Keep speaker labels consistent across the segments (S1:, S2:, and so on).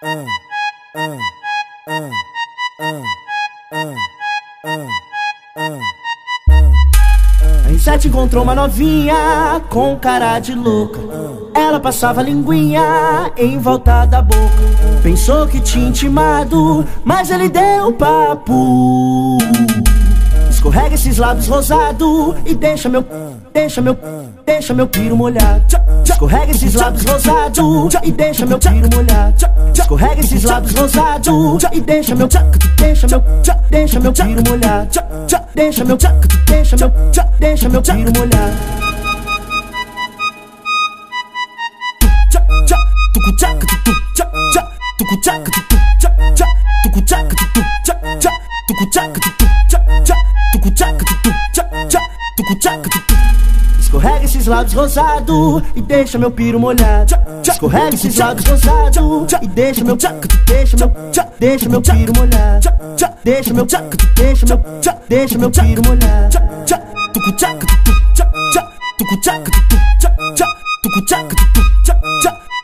S1: A Inset encontrou uma novinha com cara de louca. Ela passava linguinha em volta da boca. Pensou que tinha intimado, mas ele deu papo. Escorrega esses lábios rosados e deixa meu, deixa meu, deixa meu piro molhado. Escorrega esses lábios rosados e deixa meu piro molhado. Escorrega esses lábios rosados e deixa meu, deixa meu, deixa meu piro molhado. Deixa meu, deixa meu, deixa meu piro molhado. Tucu tchaca, tucu tchaca, tucu tchaca, tucu tchaca, tucu tchaca, tucu tchaca, tucu tchaca, tucu Escorrega esses lábios rosados e deixa meu piro molhado. Escorrega esses lábios rosados e deixa meu, deixa meu, deixa meu piro molhado. Deixa meu, deixa meu, deixa meu piro molhado. Tucu tchaca, tucu tchaca, tucu tchaca, tucu tchaca,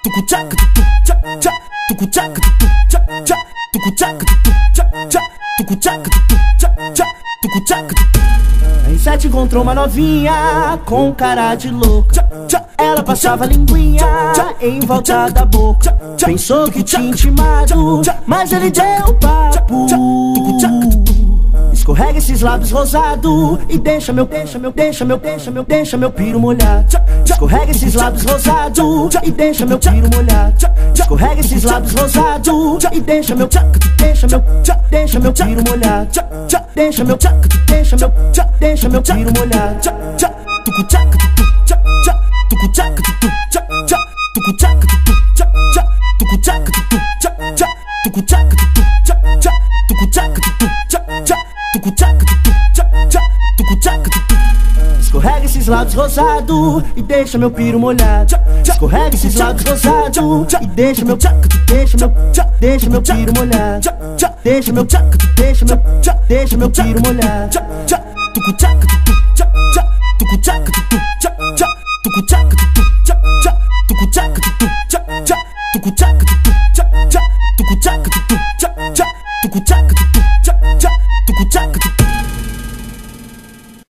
S1: tucu tchaca, tucu tchaca, tucu tchaca, tucu tchaca, tucu tchaca, tucu A R7 encontrou uma novinha com cara de louca. Ela passava linguinha em volta da boca. Pensou que tinha intimado, mas ele deu papo. Escorrega esses lábios rosados e deixa meu, deixa meu, deixa meu, deixa meu, deixa meu piro molhado. Escorrega esses lábios rosados e deixa meu piro molhado. Escorrega esses lábios rosados e deixa meu, deixa meu, deixa meu piro molhado. Deixa meu, deixa meu, Deixa meu, tchá, deixa meu tiro molhado. Tchá, tchá, tucu tchaca, tucu tchá, tchá. Tucu tchaca, tucu tchá, tchá. Tucu tchaca, tucu tchá, tchá. Tucu tchaca, tucu tchá, tchá. Tucu tchaca, tucu tchá, tchá. Tucu tchaca, tucu tchá, tchá. Tucu tchaca, tucu esses lábios rosados e deixa meu piro molhado. Escorrega esses lábios rosados e deixa meu tchaca, deixa meu deixa meu piro molhado. Deixa meu tchaca, deixa meu deixa meu piro molhado. Tucu tchaca, tucu tchaca, tucu tchaca, tucu tchaca, tucu tchaca, tucu tchaca, tucu tchaca, tucu tchaca, tucu tchaca, tucu tchaca, tucu tchaca, tucu tchaca, tucu tchaca, tucu tchaca,